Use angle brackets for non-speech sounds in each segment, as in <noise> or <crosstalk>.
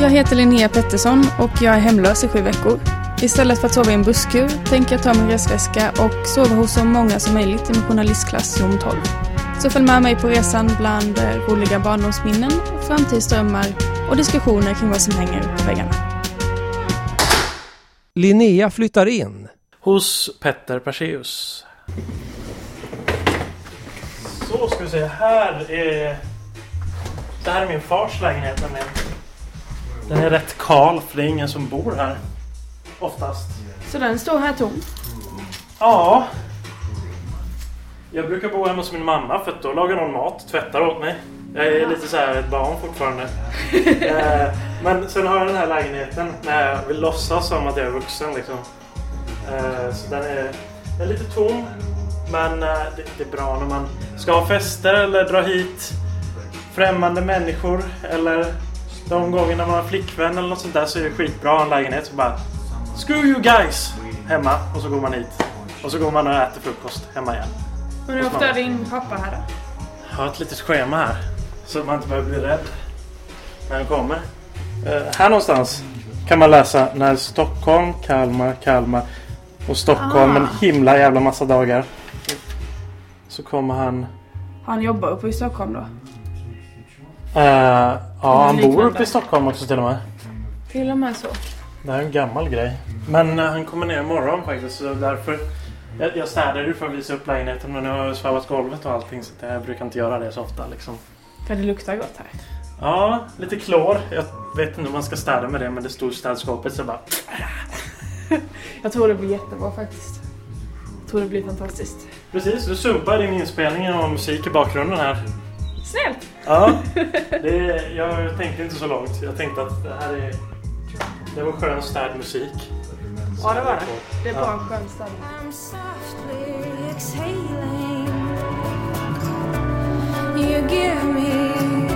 Jag heter Linnea Pettersson och jag är hemlös i sju veckor. Istället för att sova i en busskur tänker jag ta min resväska och sova hos så många som möjligt i min journalistklass rum 12. Så följ med mig på resan bland eh, roliga barndomsminnen, framtidsdrömmar och diskussioner kring vad som hänger på väggarna. Linnea flyttar in. Hos Petter Perseus. Så ska vi se. Här är... Det här är min fars lägenhet nämligen. Den är rätt kal för det är ingen som bor här. Oftast. Så den står här tom? Ja. Jag brukar bo hemma hos min mamma för att då lagar hon mat, tvättar åt mig. Jag är lite så här ett barn fortfarande. <laughs> Eh, Men sen har jag den här lägenheten när jag vill låtsas som att jag är vuxen liksom. Eh, Så den är, den är lite tom. Men eh, det, det är bra när man ska ha fester eller dra hit främmande människor. Eller de gångerna man har flickvän eller något sånt där så är det skitbra att ha en lägenhet. Så bara Screw you guys! Hemma och så går man hit. Och så går man och äter frukost hemma igen. Hur ofta är din pappa här då? Jag har ett litet schema här. Så man inte behöver bli rädd när han kommer. Eh, här någonstans kan man läsa när Stockholm, Kalmar, Kalmar och Stockholm en himla jävla massa dagar. Så kommer han... Han jobbar uppe i Stockholm då? Eh, ja, han bor uppe i Stockholm också till och med. Till och med så. Det här är en gammal grej. Men eh, han kommer ner imorgon faktiskt. Så därför... Jag, jag städade ju för att visa upp lägenheten men nu har jag svarvat golvet och allting så jag brukar inte göra det så ofta liksom. För det luktar gott här. Ja, lite klor. Jag vet inte om man ska städa med det men det stod i städskåpet så jag bara... <laughs> Jag tror det blir jättebra faktiskt. Jag tror det blir fantastiskt. Precis, du sumpar din inspelning och musik i bakgrunden här. Snällt! Ja, <laughs> det, jag tänkte inte så långt. Jag tänkte att det här är... Det var skön städmusik. Ja, det var det. Det är bara Ja. en skön exhaling. You give me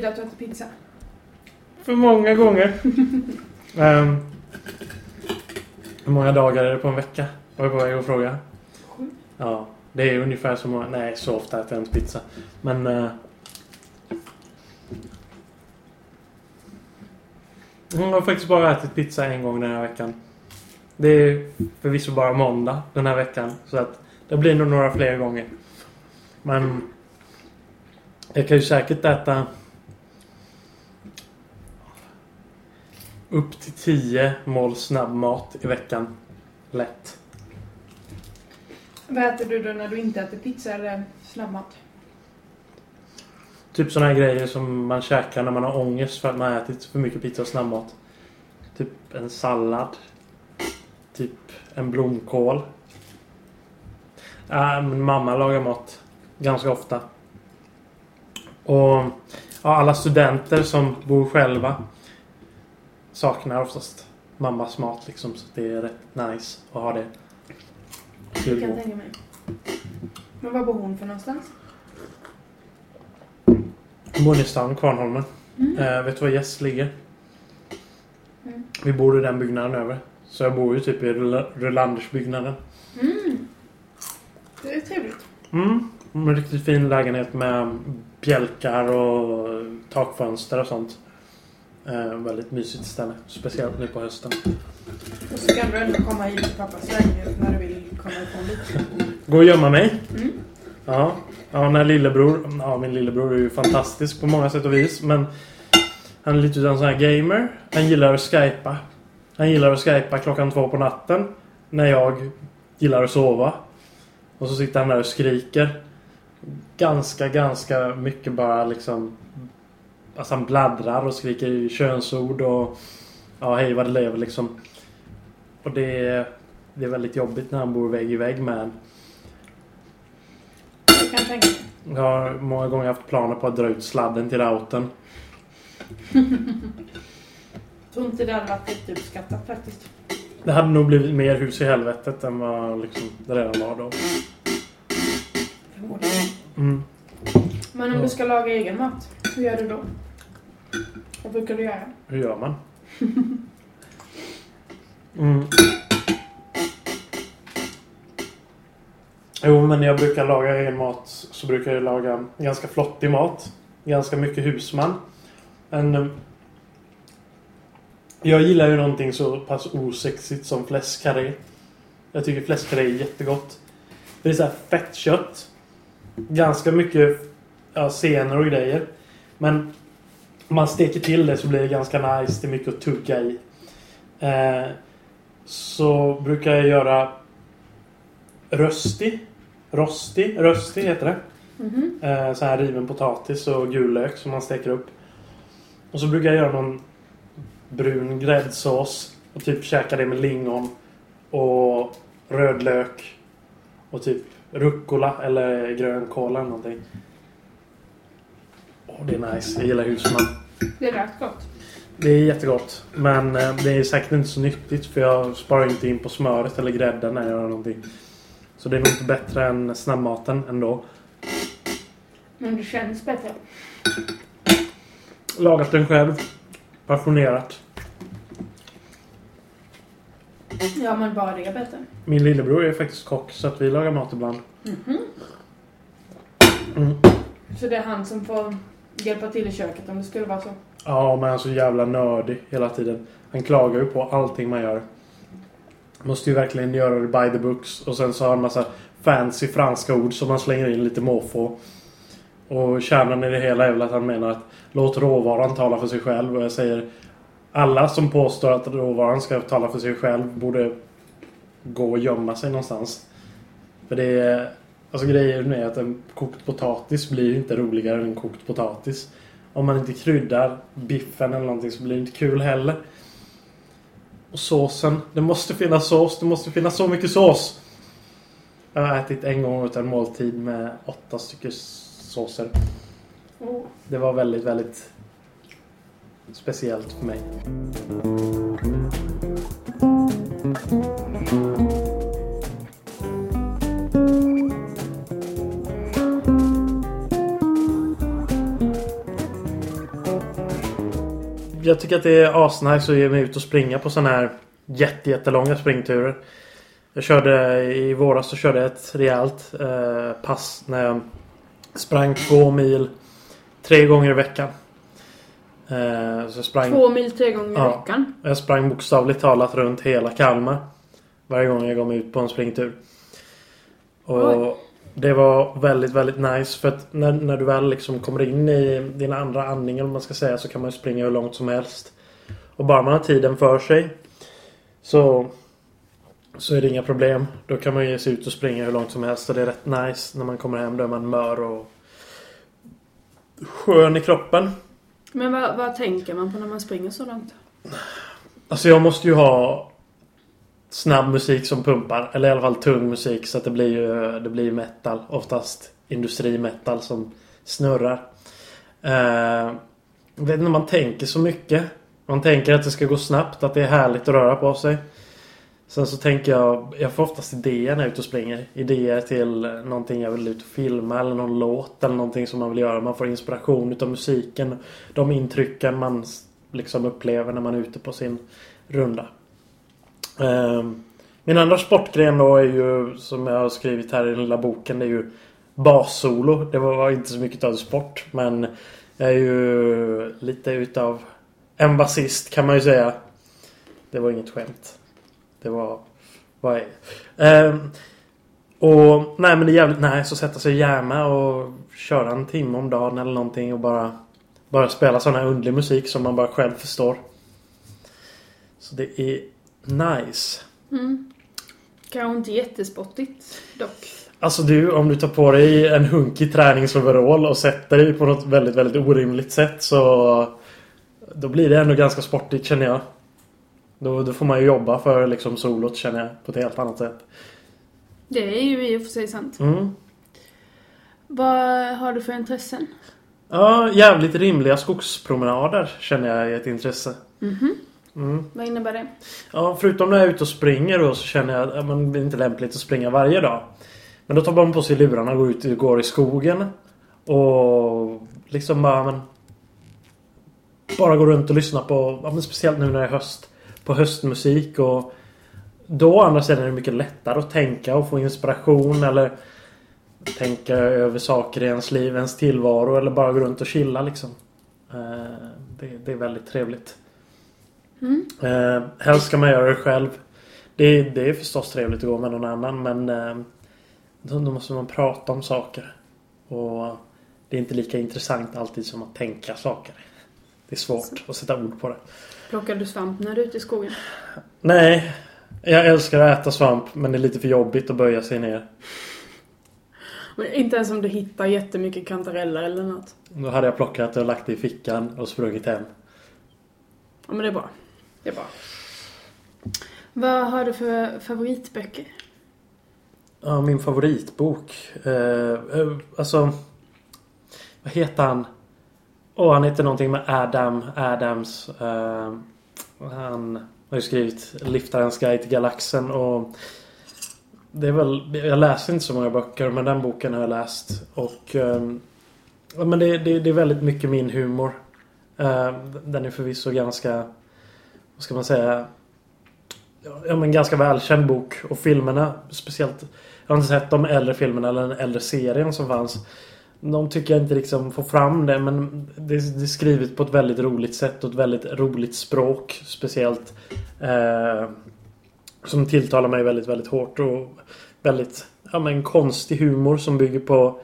Det att du äter pizza? För många gånger. <laughs> Ehm, hur många dagar är det på en vecka? Var jag på väg att fråga. Ja, det är ungefär så många. Nej, så ofta äter jag inte pizza. Men... eh, jag har faktiskt bara ätit pizza en gång den här veckan. Det är förvisso bara måndag den här veckan. Så att det blir nog några fler gånger. Men... Jag kan ju säkert äta... Upp till 10 mål snabbmat i veckan. Lätt. Vad äter du då när du inte äter pizza eller snabbmat? Typ såna här grejer som man käkar när man har ångest för att man har ätit för mycket pizza och snabbmat. Typ en sallad. Typ en blomkål. Äh, mamma lagar mat ganska ofta. Och ja, alla studenter som bor själva saknar oftast mammas mat liksom. Så det är rätt nice att ha det. Det kan jag tänka mig. Men var bor hon för någonstans? Bor i stan, Kvarnholmen. Eh, vet du var Gäss ligger? Mm. Vi bor i den byggnaden över. Så jag bor ju typ i Rullandersbyggnaden. Mm. Det är trevligt. Mm. En riktigt fin lägenhet med bjälkar och takfönster och sånt. Eh, väldigt mysigt ställe. Speciellt nu på hösten. Och så kan du ändå komma hit till pappas lägenhet när du vill komma ifrån lite. Gå och gömma mig. Mm. Ja. Ja, när lillebror... Ja, min lillebror är ju fantastisk på många sätt och vis. Men han är lite en sån här gamer. Han gillar att skypa. Han gillar att skypa klockan två på natten. När jag gillar att sova. Och så sitter han där och skriker. Ganska, ganska mycket bara liksom... Alltså han bladdrar och skriker könsord och... Ja, hej vad det lever liksom. Och det är... Det är väldigt jobbigt när han bor vägg i vägg med en. Kan jag tänka mig. Jag har många gånger haft planer på att dra ut sladden till routern. tror inte det hade varit jätteuppskattat faktiskt. Det hade nog blivit mer hus i helvetet än vad liksom det redan var då. Mm. Men om du ska laga egen mat, hur gör du då? Vad brukar du göra? Hur gör man? <laughs> Mm. Jo, men när jag brukar laga egen mat så brukar jag laga ganska flottig mat. Ganska mycket husman. Men eh, jag gillar ju någonting så pass osexigt som fläskkarré. Jag tycker fläskkarré är jättegott. Det är så här fett kött. Ganska mycket ja, senor och grejer. Men man steker till det så blir det ganska nice. Det är mycket att tugga i. Eh, så brukar jag göra rösti. Rosti. Rösti heter det. Mhm. Eh, så här riven potatis och gul lök som man steker upp. Och så brukar jag göra någon brun gräddsås. Och typ käka det med lingon. Och rödlök. Och typ rucola eller grönkål eller någonting. Det är nice. Jag gillar husman. Det lät gott. Det är jättegott. Men eh, det är säkert inte så nyttigt för jag sparar inte in på smöret eller grädden när jag gör någonting. Så det är nog inte bättre än snabbmaten ändå. Men det känns bättre. Lagat den själv. Passionerat. Ja, men bara det är bättre. Min lillebror är faktiskt kock så att vi lagar mat ibland. Mm. Så det är han som får hjälpa till i köket om det skulle vara så. Ja, men han är så jävla nördig hela tiden. Han klagar ju på allting man gör. Måste ju verkligen göra det by the books. Och sen så har han massa fancy franska ord som han slänger in lite måfå. Och kärnan i det hela är väl att han menar att låt råvaran tala för sig själv. Och jag säger alla som påstår att råvaran ska tala för sig själv borde gå och gömma sig någonstans. För det är... Alltså grejen är att en kokt potatis blir inte roligare än en kokt potatis. Om man inte kryddar biffen eller någonting så blir det inte kul heller. Och såsen. Det måste finnas sås. Det måste finnas så mycket sås. Jag har ätit en gång åt en måltid med åtta stycken såser. Oh. Det var väldigt, väldigt speciellt för mig. Jag tycker att det är asnice att ge mig ut och springa på sådana här jätte, jättelånga springturer. Jag körde i våras så körde jag ett rejält eh, pass när jag sprang två mil tre gånger i veckan. Eh, så sprang, Två mil tre gånger i Ja. veckan. jag sprang bokstavligt talat runt hela Kalmar. Varje gång jag gav mig ut på en springtur. Och Oj. Det var väldigt, väldigt nice. För att när, när du väl liksom kommer in i din andra andning vad man ska säga så kan man ju springa hur långt som helst. Och bara man har tiden för sig så, så är det inga problem. Då kan man ge sig ut och springa hur långt som helst. Och det är rätt nice. När man kommer hem då är man mör och skön i kroppen. Men vad, vad tänker man på när man springer så långt? Alltså jag måste ju ha snabb musik som pumpar. Eller i alla fall tung musik. Så att det blir ju det blir metal. Oftast industrimetal som snurrar. Eh, jag vet inte om man tänker så mycket. Man tänker att det ska gå snabbt. Att det är härligt att röra på sig. Sen så tänker jag, jag får oftast idéer när jag är ute och springer. Idéer till någonting jag vill ut och filma eller någon låt eller någonting som man vill göra. Man får inspiration utav musiken. De intrycken man liksom upplever när man är ute på sin runda. Ehm, min andra sportgren då är ju, som jag har skrivit här i den lilla boken, det är ju bassolo. Det var inte så mycket av sport men jag är ju lite utav en basist kan man ju säga. Det var inget skämt. Det var vad är Ehm, Och nej men det är jävligt nice att sätta sig och jamma och köra en timme om dagen eller någonting och bara bara spela sån här underlig musik som man bara själv förstår. Så det är nice. Mm. Kanske inte jättesportigt dock. Alltså du, om du tar på dig en hunkig träningsoverall och sätter dig på något väldigt, väldigt orimligt sätt så då blir det ändå ganska sportigt känner jag. Då, då får man ju jobba för liksom solot känner jag på ett helt annat sätt. Det är ju i och för sig sant. Mm. Vad har du för intressen? Ja, jävligt rimliga skogspromenader känner jag är ett intresse. Mhm. Mm. Vad innebär det? Ja, förutom när jag är ute och springer då så känner jag att det är inte lämpligt att springa varje dag. Men då tar man på sig lurarna och går ut och går i skogen. Och liksom bara men... bara gå runt och lyssna på, ja, men speciellt nu när det är höst, på höstmusik och då andra sidan är det mycket lättare att tänka och få inspiration eller tänka över saker i ens liv, ens tillvaro eller bara gå runt och chilla liksom. Eh, Det, det är väldigt trevligt. Eh, helst ska man göra det själv. Det, det är förstås trevligt att gå med någon annan men eh, då, då måste man prata om saker. Och det är inte lika intressant alltid som att tänka saker. Det är svårt att sätta ord på det. Plockar du svamp när du är ute i skogen? Nej, jag älskar att äta svamp men det är lite för jobbigt att böja sig ner. Men inte ens om du hittar jättemycket kantareller eller något. Då hade jag plockat och lagt det i fickan och sprungit hem. Ja men det är bra. Det är bra. Vad har du för favoritböcker? Ja, min favoritbok. Eh, eh, alltså... Vad heter han? Åh, han heter någonting med Adam Adams. Eh, han har ju skrivit Liftarens guide till galaxen och... Det är väl... Jag läser inte så många böcker men den boken har jag läst. Och... Eh, men det, det, det är väldigt mycket min humor. Eh, den är förvisso ganska... Vad ska man säga? ja, men ganska välkänd bok. Och filmerna, speciellt... Jag har inte sett de äldre filmerna eller den äldre serien som fanns. De tycker jag inte liksom får fram det men det är, skrivet på ett väldigt roligt sätt och ett väldigt roligt språk. Speciellt. Eh, som tilltalar mig väldigt, väldigt hårt och väldigt ja, men konstig humor som bygger på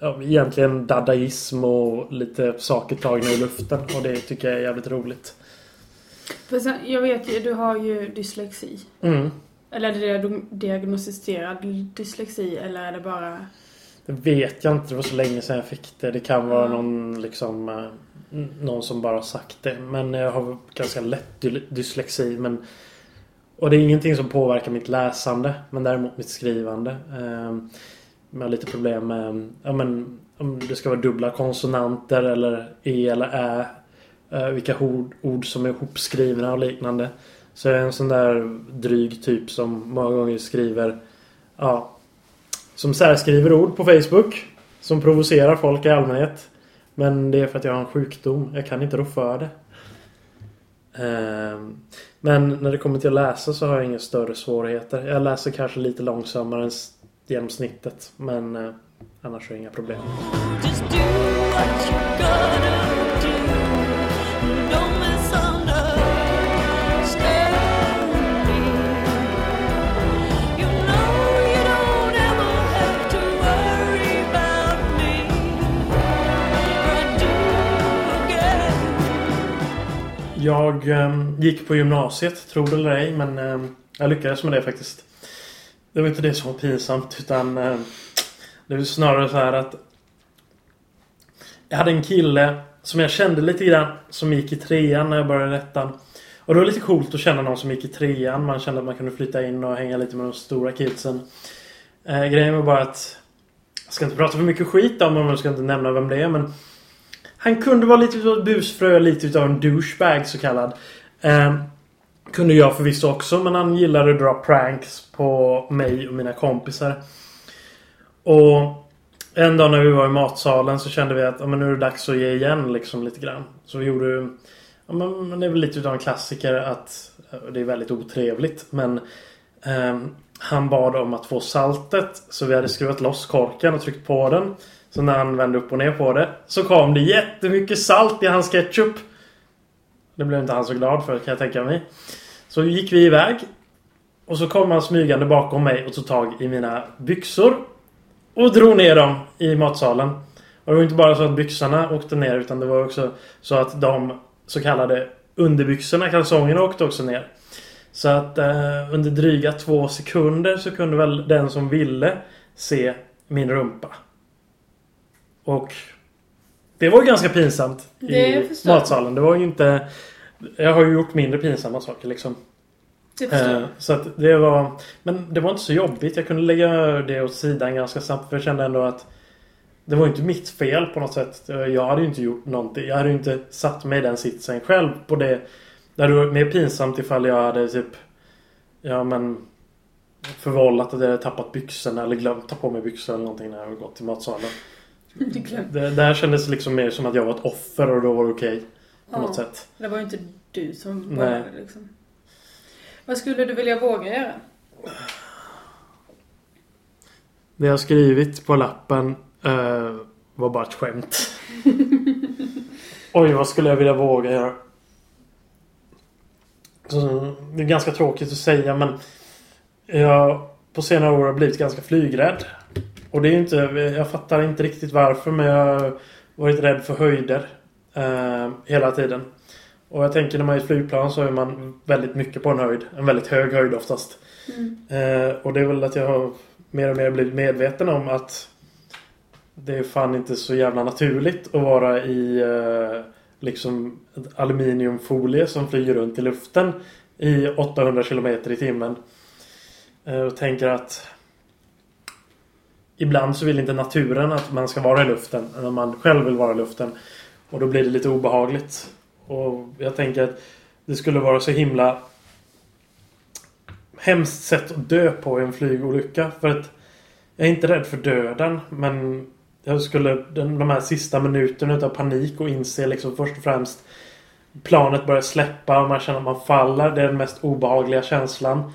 ja, egentligen dadaism och lite saker tagna ur luften. Och det tycker jag är jävligt roligt. För sen, jag vet ju, du har ju dyslexi. Mm. Eller är det diagnostiserad dyslexi eller är det bara... Det vet jag inte. Det var så länge sedan jag fick det. Det kan vara någon liksom... eh, Någon som bara sagt det. Men jag har ganska lätt dy- dyslexi. Men, och det är ingenting som påverkar mitt läsande. Men däremot mitt skrivande. Eh, Jag har lite problem med... Ja, men, om det ska vara dubbla konsonanter eller E eller Ä eh, Vilka ord, ord som är ihopskrivna och liknande. Så jag är en sån där dryg typ som många gånger skriver... Ja, som särskriver ord på Facebook. Som provocerar folk i allmänhet. Men det är för att jag har en sjukdom. Jag kan inte rå för det. Ehm, men när det kommer till att läsa så har jag inga större svårigheter. Jag läser kanske lite långsammare än genomsnittet. Men eh, annars har jag inga problem. Jag ehm, gick på gymnasiet, tror det eller ej. Men ehm, jag lyckades med det faktiskt. Det var inte det som var pinsamt. Utan ehm, det var snarare så här att Jag hade en kille som jag kände lite grann som gick i trean när jag började ettan. Och det var lite coolt att känna någon som gick i trean. Man kände att man kunde flytta in och hänga lite med de stora kidsen. Eh, grejen var bara att Jag ska inte prata för mycket skit om honom. Jag ska inte nämna vem det är men han kunde vara lite utav ett busfrö. Lite utav en douchebag så kallad. Eh, kunde jag förvisso också men han gillade att dra pranks på mig och mina kompisar. Och en dag när vi var i matsalen så kände vi att ja, men nu är det dags att ge igen liksom lite grann. Så vi gjorde ja, men det är väl lite utav en klassiker att det är väldigt otrevligt men ehm, han bad om att få saltet så vi hade skruvat loss korken och tryckt på den. Så när han vände upp och ner på det så kom det jättemycket salt i hans ketchup. Det blev inte han så glad för kan jag tänka mig. Så gick vi iväg. Och så kom han smygande bakom mig och tog tag i mina byxor. Och drog ner dem i matsalen. Och det var inte bara så att byxorna åkte ner utan det var också så att de så kallade underbyxorna, kalsongerna åkte också ner. Så att eh, under dryga två sekunder så kunde väl den som ville se min rumpa. Och det var ju ganska pinsamt i matsalen. Det var ju inte... Jag har ju gjort mindre pinsamma saker liksom. Eh, så att det var... Men det var inte så jobbigt. Jag kunde lägga det åt sidan ganska snabbt. För jag kände ändå att det var inte mitt fel på något sätt. Jag hade ju inte gjort någonting. Jag hade ju inte satt mig i den sitsen själv på det. Det hade varit mer pinsamt ifall jag hade typ... Ja men... Förvållat att jag hade tappat byxorna eller glömt ta på mig byxor eller någonting när jag hade gått till matsalen. <laughs> Det, det här kändes liksom mer som att jag var ett offer och då var det okej. På något sätt. Det var ju inte du som Nej. vågade liksom. Vad skulle du vilja våga göra? Det jag skrivit på lappen eh, var bara ett skämt. <laughs> Oj, vad skulle jag vilja våga göra? Så, det är ganska tråkigt att säga men jag på senare år har blivit ganska flygrädd. Och det är inte, jag fattar inte riktigt varför men jag har varit rädd för höjder eh, hela tiden. Och jag tänker när man är i flygplan så är man väldigt mycket på en höjd. En väldigt hög höjd oftast. Eh, och det är väl att jag har mer och mer blivit medveten om att det är fan inte så jävla naturligt att vara i eh, liksom aluminiumfolie som flyger runt i luften i 800 km i timmen. Eh, och tänker att ibland så vill inte naturen att man ska vara i luften när man själv vill vara i luften. Och då blir det lite obehagligt. Och jag tänker att det skulle vara så himla hemskt sätt att dö på i en flygolycka. För att jag är inte rädd för döden. Men jag skulle den, de här sista minuterna utav panik och inse liksom först och främst planet börjar släppa och man känner att man faller. Det är den mest obehagliga känslan.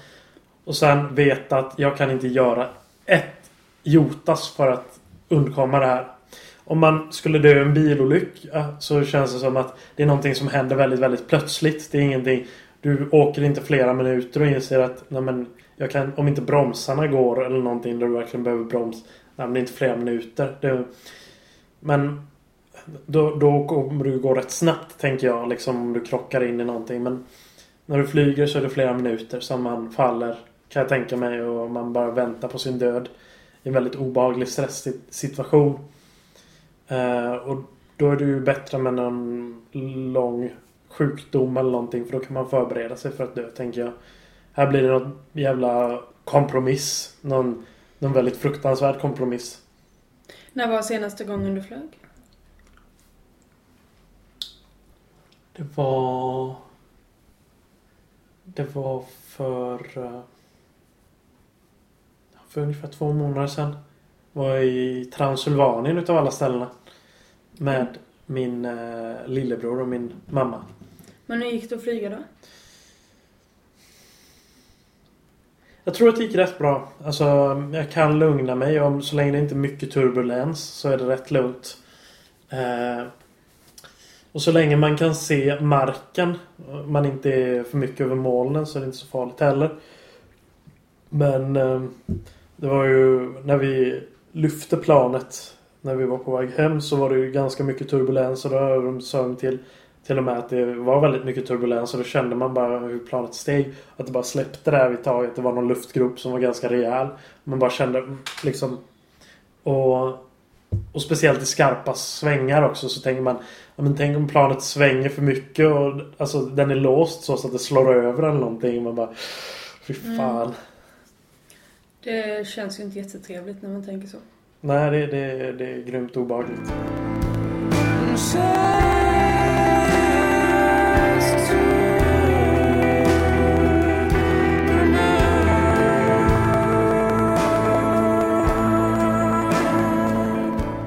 Och sen veta att jag kan inte göra ett jotas för att undkomma det här. Om man skulle dö i en bilolycka så känns det som att det är någonting som händer väldigt, väldigt plötsligt. Det är ingenting du åker inte flera minuter och inser att nej men, jag kan, om inte bromsarna går eller någonting där du verkligen behöver broms. Nej men det är inte flera minuter. Det, men då, då kommer du gå rätt snabbt tänker jag. Liksom om du krockar in i någonting. Men när du flyger så är det flera minuter som man faller. Kan jag tänka mig. Och man bara väntar på sin död. I en väldigt obehaglig stresssituation. Eh, och då är det ju bättre med någon lång sjukdom eller någonting. För då kan man förbereda sig för att dö, tänker jag. Här blir det något jävla kompromiss. Någon, någon väldigt fruktansvärd kompromiss. När var senaste gången du flög? Det var... Det var för... För ungefär två månader sedan. Var jag i Transylvanien utav alla ställena. Med min eh, lillebror och min mamma. Men hur gick det att flyga då? Jag tror att det gick rätt bra. Alltså, jag kan lugna mig. Om, så länge det inte är mycket turbulens så är det rätt lugnt. Eh, och så länge man kan se marken. Man inte är för mycket över molnen så är det inte så farligt heller. Men eh, det var ju när vi lyfte planet. När vi var på väg hem så var det ju ganska mycket turbulens. Och då de till till och med att det var väldigt mycket turbulens och då kände man bara hur planet steg. Att det bara släppte där vid taget. Det var någon luftgrop som var ganska rejäl. Man bara kände liksom... Och, och speciellt i skarpa svängar också så tänker man ja, men Tänk om planet svänger för mycket och alltså den är låst så att det slår över eller någonting. Man bara... Fy fan. Det känns ju inte jättetrevligt när man tänker så. Nej, det, det, det är grymt obehagligt.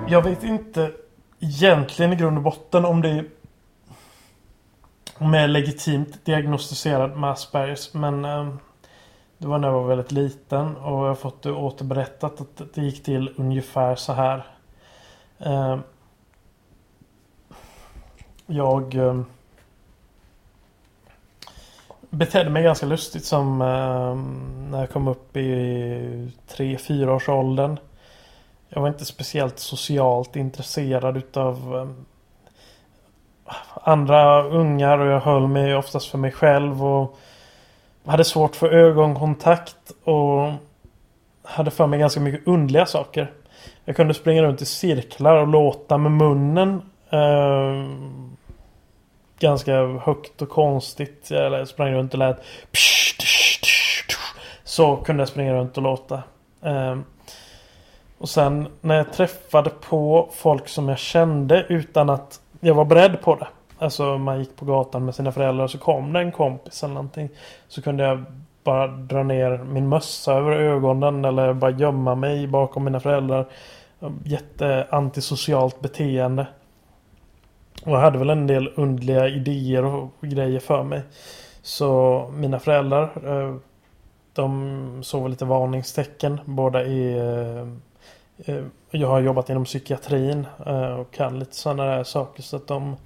Jag vet inte egentligen i grund och botten om det är om jag är legitimt diagnostiserad med Aspergers. Men eh, det var när jag var väldigt liten och jag har fått det återberättat att det gick till ungefär så här. Eh, jag ehm, betedde mig ganska lustigt som ehm, när jag kom upp i 3-4 års åldern. Jag var inte speciellt socialt intresserad utav ehm, andra ungar och jag höll mig oftast för mig själv och hade svårt för ögonkontakt och hade för mig ganska mycket underliga saker. Jag kunde springa runt i cirklar och låta med munnen. Eh, ganska högt och konstigt. Jag sprang runt och lät psh, tsh, tsh, tsh. Så kunde jag springa runt och låta. Eh, och sen när jag träffade på folk som jag kände utan att jag var beredd på det. Alltså man gick på gatan med sina föräldrar och så kom det en kompis eller någonting. Så kunde jag bara dra ner min mössa över ögonen eller bara gömma mig bakom mina föräldrar. Jätte antisocialt beteende. Och jag hade väl en del undliga idéer och grejer för mig. Så mina föräldrar eh, de såg lite varningstecken. Båda är... Eh, eh, jag har jobbat inom psykiatrin och kan lite sådana där saker. Så att de,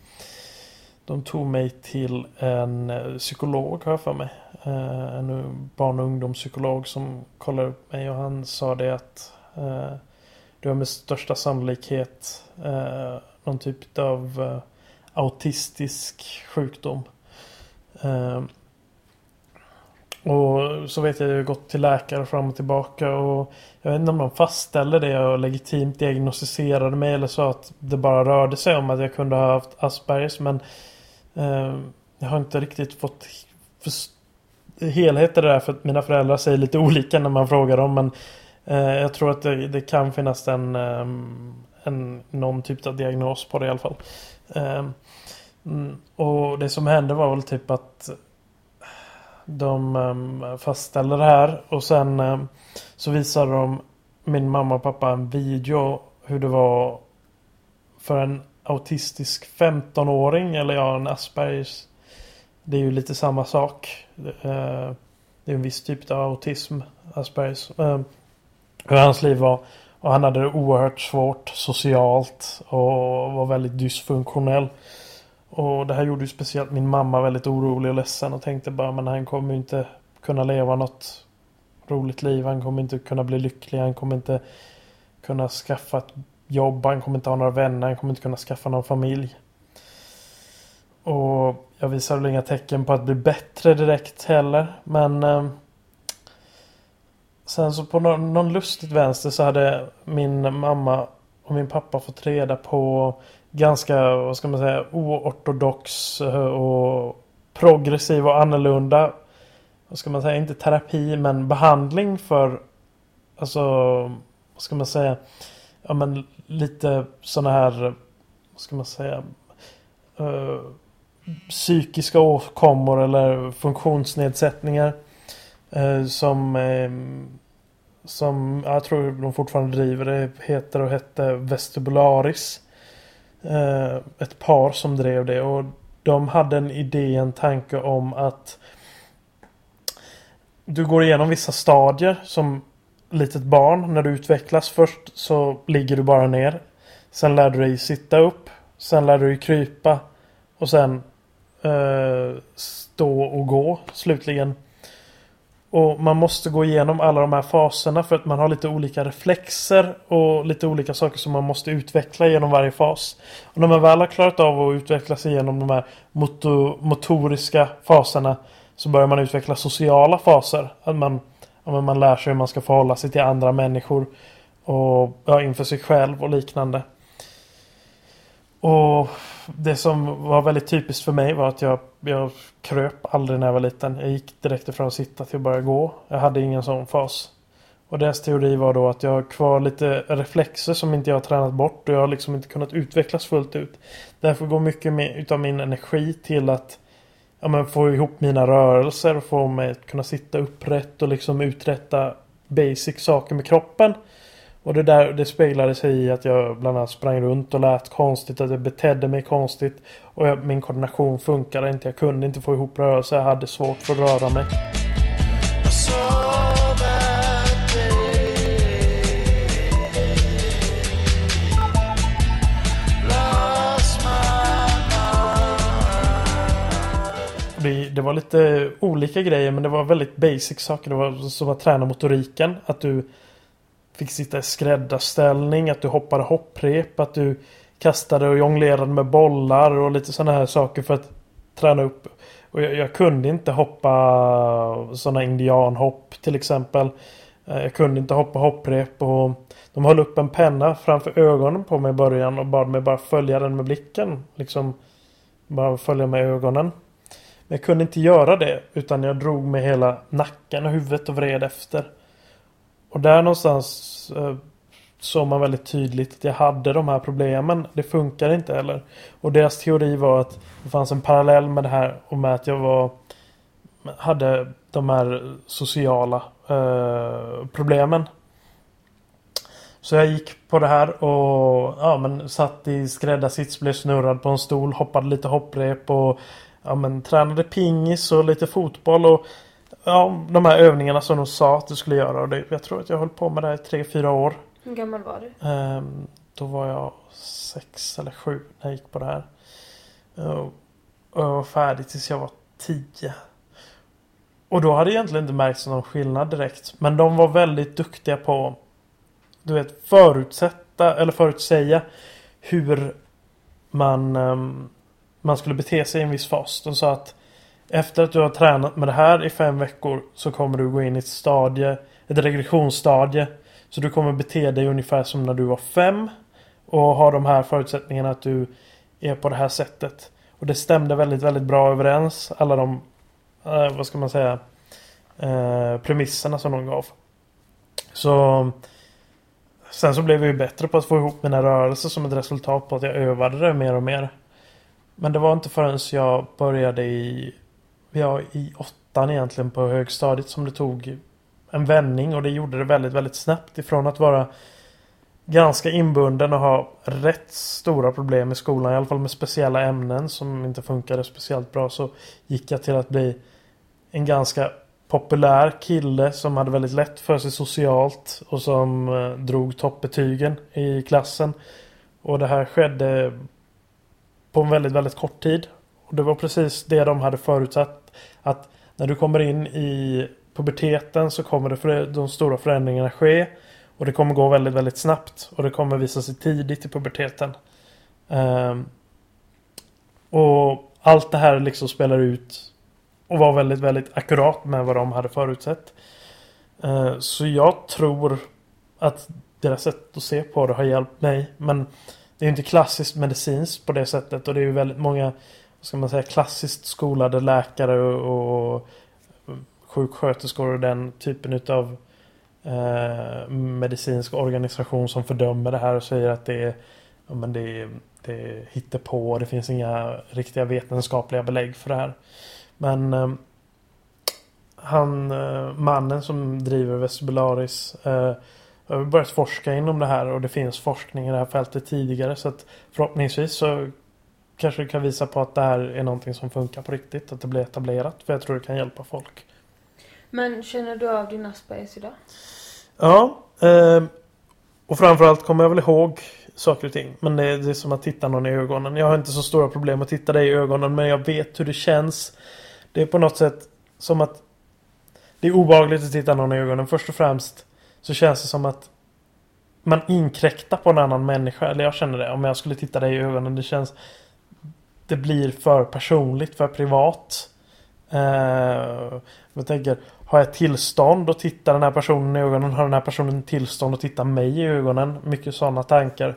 de tog mig till en eh, psykolog har jag för mig. Eh, en barn och ungdomspsykolog som kollade upp mig och han sa det att eh, du har med största sannolikhet någon typ av autistisk sjukdom. Och så vet jag att jag har gått till läkare fram och tillbaka och jag vet inte om de fastställde det och legitimt diagnostiserade mig eller så att det bara rörde sig om att jag kunde ha haft Aspergers men eh, Ehm, jag har inte riktigt fått helhet i det där för att mina föräldrar säger lite <laughs> olika när man frågar dem men eh, jag tror att det, det kan finnas en, ehm, en någon typ av diagnos på det i alla fall. Ehm, mm, och det som hände var väl typ att de fastställde det här och sen så visade de min mamma och pappa en video hur det var för en autistisk 15-åring eller ja en Aspergers. Det är ju lite samma sak. Eh, det är en viss typ av autism, Aspergers. Eh, hur hans liv var. Och han hade det oerhört svårt socialt och var väldigt dysfunktionell. Och det här gjorde ju speciellt min mamma väldigt orolig och ledsen och tänkte bara men han kommer ju inte kunna leva något roligt liv. Han kommer inte kunna bli lycklig. Han kommer inte kunna skaffa ett jobb. Han kommer inte ha några vänner. Han kommer inte kunna skaffa någon familj. Och jag visar väl inga tecken på att bli bättre direkt heller. Men eh, sen så på någon, någon lustigt vänster så hade min mamma och min pappa fått reda på ganska, vad ska man säga, oortodox eh, och progressiv och annorlunda. Vad ska man säga, inte terapi men behandling för Alltså, vad ska man säga? Ja men lite sådana här, vad ska man säga? uh, psykiska åkommor eller funktionsnedsättningar. Uh, som eh, som jag tror de fortfarande driver. Det heter och hette Vestibularis. Uh, ett par som drev det och de hade en idé, en tanke om att du går igenom vissa stadier som litet barn när du utvecklas. Först så ligger du bara ner. Sen lär du dig sitta upp. Sen lär du dig krypa. Och sen eh, stå och gå slutligen. Och man måste gå igenom alla de här faserna för att man har lite olika reflexer och lite olika saker som man måste utveckla genom varje fas. Och när man väl har klarat av att utveckla sig genom de här motor motoriska faserna så börjar man utveckla sociala faser. Att man, ja, men man lär sig hur man ska förhålla sig till andra människor och ja, inför sig själv och liknande. Och det som var väldigt typiskt för mig var att jag, jag kröp aldrig när jag var liten. Jag gick direkt ifrån att sitta till att börja gå. Jag hade ingen sån fas. Och deras teori var då att jag har kvar lite reflexer som inte jag har tränat bort och jag har liksom inte kunnat utvecklas fullt ut. Därför går mycket mer utav min energi till att ja, men få ihop mina rörelser och få mig att kunna sitta upprätt och liksom uträtta basic saker med kroppen. Och det där det speglade sig i att jag bland annat sprang runt och lät konstigt, att jag betedde mig konstigt. Och jag, min koordination funkade inte. Jag kunde inte få ihop rörelser. Jag hade svårt för att röra mig. Det, det var lite olika grejer men det var väldigt basic saker. Det var som att träna motoriken. Att du fick sitta i skräddarställning, att du hoppade hopprep, att du kastade och jonglerade med bollar och lite sådana här saker för att träna upp. Och jag, jag kunde inte hoppa sådana indianhopp till exempel. Eh, jag kunde inte hoppa hopprep och de höll upp en penna framför ögonen på mig i början och bad mig bara följa den med blicken. Liksom bara följa med ögonen. Men jag kunde inte göra det utan jag drog med hela nacken och huvudet och vred efter. Och där någonstans eh, såg man väldigt tydligt att jag hade de här problemen. Det funkar inte heller. Och deras teori var att det fanns en parallell med det här och med att jag var hade de här sociala eh, problemen. Så jag gick på det här och ja, men satt i skräddarsits, blev snurrad på en stol, hoppade lite hopprep och ja, men, tränade pingis och lite fotboll. och ja, De här övningarna som de sa att du skulle göra. Och det, jag tror att jag höll på med det här i tre, fyra år. Hur gammal var du? Ehm, då var jag sex eller sju när jag gick på det här. Och jag var färdig tills jag var tio. Och då hade det egentligen inte märkts någon skillnad direkt. Men de var väldigt duktiga på du vet, förutsätta eller förutsäga hur man, ehm, man skulle bete sig i en viss fas. De sa att efter att du har tränat med det här i fem veckor så kommer du gå in i ett stadie, ett regressionsstadie. Så du kommer bete dig ungefär som när du var fem. Och ha de här förutsättningarna att du är på det här sättet. Och det stämde väldigt, väldigt bra överens. Alla de, eh, vad ska man säga, eh, premisserna som de gav. Så Sen så blev jag ju bättre på att få ihop mina rörelser som ett resultat på att jag övade det mer och mer. Men det var inte förrän jag började i, ja, i åttan egentligen på högstadiet som det tog en vändning och det gjorde det väldigt, väldigt snabbt ifrån att vara ganska inbunden och ha rätt stora problem i skolan. I alla fall med speciella ämnen som inte funkade speciellt bra. Så gick jag till att bli en ganska populär kille som hade väldigt lätt för sig socialt. Och som eh, drog toppbetygen i klassen. Och det här skedde på en väldigt, väldigt kort tid. Och det var precis det de hade förutsatt. Att när du kommer in i puberteten så kommer det för de stora förändringarna ske. Och det kommer gå väldigt, väldigt snabbt. Och det kommer visa sig tidigt i puberteten. Um, och allt det här liksom spelar ut och var väldigt, väldigt akkurat med vad de hade förutsett. Ehm, så jag tror att deras sätt att se på det har hjälpt mig. Men det är inte klassiskt medicinskt på det sättet. Och det är ju väldigt många, vad ska man säga, klassiskt skolade läkare och, och sjuksköterskor och den typen utav eh, medicinsk organisation som fördömer det här och säger att det är, ja, men det är, det är hittepå. Det finns inga riktiga vetenskapliga belägg för det här. Men eh, han, eh, mannen som driver Vestibularis eh, har börjat forska inom det här och det finns forskning i det här fältet tidigare. Så att förhoppningsvis så kanske det kan visa på att det här är någonting som funkar på riktigt. Att det blir etablerat. För jag tror det kan hjälpa folk. Men känner du av din Aspergers idag? Ja. Eh, och framförallt kommer jag väl ihåg saker och ting. Men det är, det är som att titta någon i ögonen. Jag har inte så stora problem att titta dig i ögonen. Men jag vet hur det känns. Det är på något sätt som att det är obehagligt att titta någon i ögonen. Först och främst så känns det som att man inkräktar på en annan människa. Eller jag känner det. Om jag skulle titta dig i ögonen. Det känns... Det blir för personligt, för privat. Eh, jag tänker, har jag tillstånd att titta den här personen i ögonen? Har den här personen tillstånd att titta mig i ögonen? Mycket sådana tankar.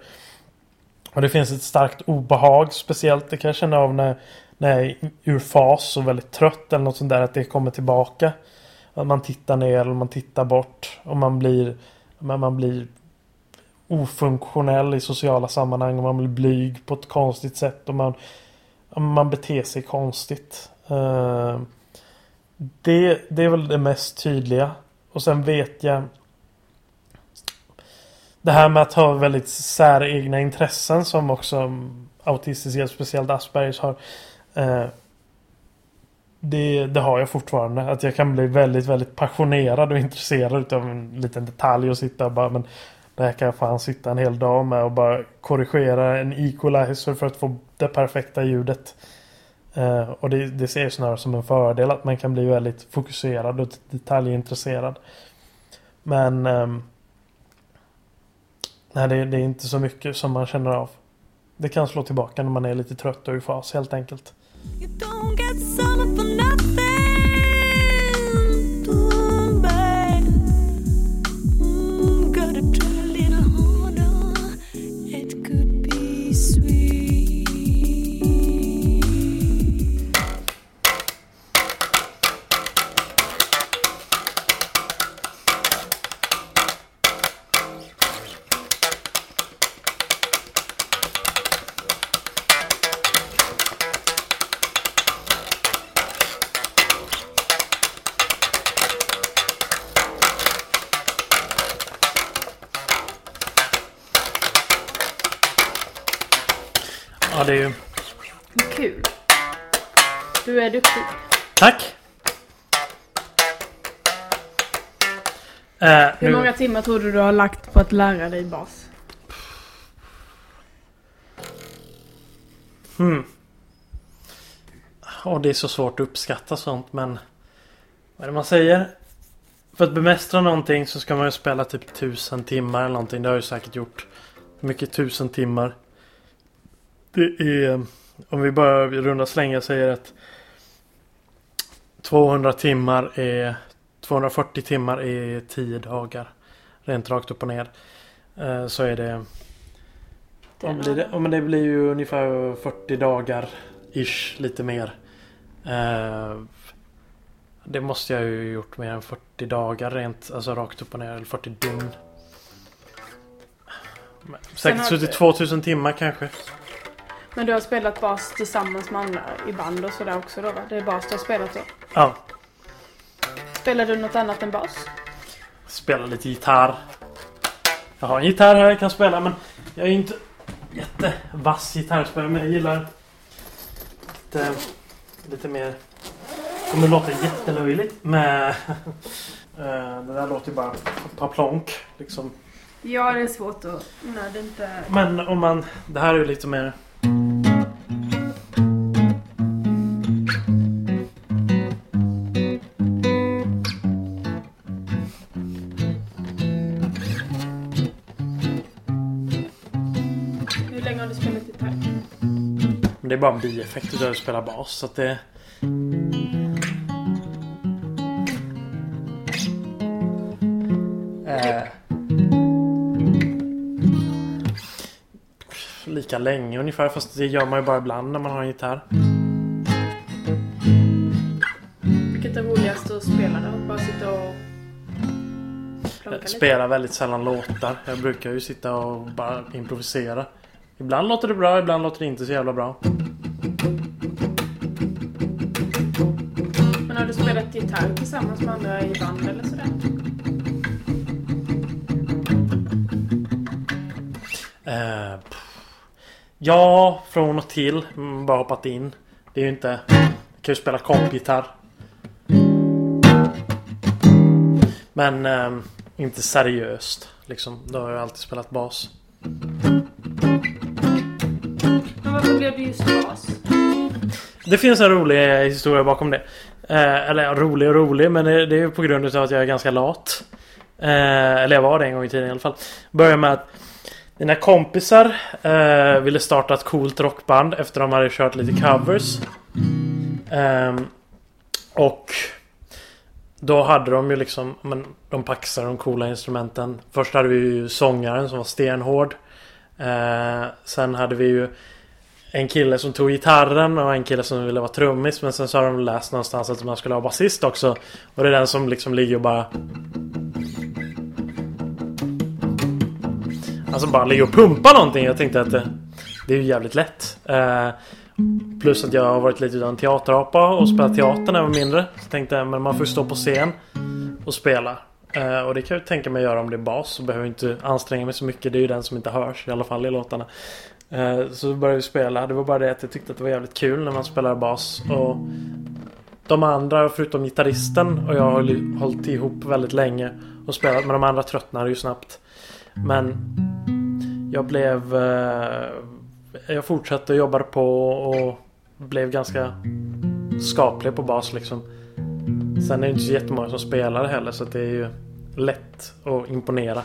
Och det finns ett starkt obehag. Speciellt det kan jag känna av när, när jag är ur fas och väldigt trött eller något sånt där. Att det kommer tillbaka. Att man tittar ner eller man tittar bort. Och man blir, man blir ofunktionell i sociala sammanhang. Och man blir blyg på ett konstigt sätt. Och man, man beter sig konstigt. Eh, det, det är väl det mest tydliga. Och sen vet jag det här med att ha väldigt säregna intressen som också autistiska, speciellt Aspergers har. Eh, det, det har jag fortfarande. Att jag kan bli väldigt, väldigt passionerad och intresserad av en liten detalj och sitta och bara men det här kan jag fan sitta en hel dag med och bara korrigera en equalizer för att få det perfekta ljudet. Uh, och det, det ser jag snarare som en fördel att man kan bli väldigt fokuserad och detaljintresserad. Men um, Nej, det, det är inte så mycket som man känner av. Det kan slå tillbaka när man är lite trött och i fas helt enkelt. Timmar tror du du har lagt på att lära dig bas? Hmm. Och det är så svårt att uppskatta sånt men... Vad är det man säger? För att bemästra någonting så ska man ju spela typ tusen timmar eller någonting. Det har jag ju säkert gjort. Hur mycket tusen timmar? Det är... Om vi bara i runda slängar säger att 200 timmar är 240 timmar är 10 dagar. Rent rakt upp och ner. Eh, Så är det blir det? Men det blir ju ungefär 40 dagar ish, lite mer. Eh, det måste jag ju gjort mer än 40 dagar rent, alltså rakt upp och ner, eller 40 dygn. Men Säkert suttit 2000 timmar kanske. Men du har spelat bas tillsammans med andra i band och sådär också då va? Det är bas du har spelat då? Ja, Spelar du något annat än bas? Spela lite gitarr. Jag har en gitarr här jag kan spela men jag är inte jättevass gitarrspelare men jag gillar lite, lite mer... Kommer låta jättelöjligt med... <laughs> Eh, det där låter ju bara par plonk liksom. Ja, det är svårt att... När det inte... Men om man... Det här är ju lite mer... bara en bieffekt utav att spela bas så att det... Eh, lika länge ungefär fast det gör man ju bara ibland när man har en gitarr. Vilket är roligast att spela då? Bara sitta och... Jag spelar väldigt sällan låtar. Jag brukar ju sitta och bara improvisera. Ibland låter det bra, ibland låter det inte så jävla bra. Har du spelat gitarr tillsammans med andra i band eller sådär? Pff. ja, från och till. Mm, bara hoppat in. Det är ju inte... Jag kan ju spela kompgitarr. Men ehm, inte seriöst. Liksom. Då har jag alltid spelat bas. Men varför blev det just bas? Det finns en rolig historia bakom det. Eh, eller ja, rolig och rolig men det, det är ju på grund av att jag är ganska lat. Eh, eller jag var det en gång i tiden i alla fall. Börjar med att mina kompisar eh, ville starta ett coolt rockband efter de hade kört lite covers. Ehm, och då hade de ju liksom, men de paxade de coola instrumenten. Först hade vi ju sångaren som var stenhård. Eh, sen hade vi ju en kille som tog gitarren och en kille som ville vara trummis. Men sen så har de läst någonstans att man skulle ha basist också. Och det är den som liksom ligger och bara... Alltså bara ligger och pumpar någonting. Jag tänkte att det, det är ju jävligt lätt. Eh, plus att jag har varit lite av en teaterapa och spelat teater när jag var mindre. Så tänkte jag men man får ju stå på scen och spela. Eh, och det kan jag tänka mig göra om det är bas. Så behöver jag inte anstränga mig så mycket. Det är ju den som inte hörs i alla fall i låtarna. Eh, så började vi spela. Det var bara det att jag tyckte att det var jävligt kul när man spelar bas. Och de andra, förutom gitarristen och jag har hållit ihop väldigt länge och spelat. Men de andra tröttnade ju snabbt. Men jag blev... Eh, jag fortsatte och jobbade på och blev ganska skaplig på bas liksom. Sen är det inte så jättemånga som spelar heller så det är ju lätt att imponera.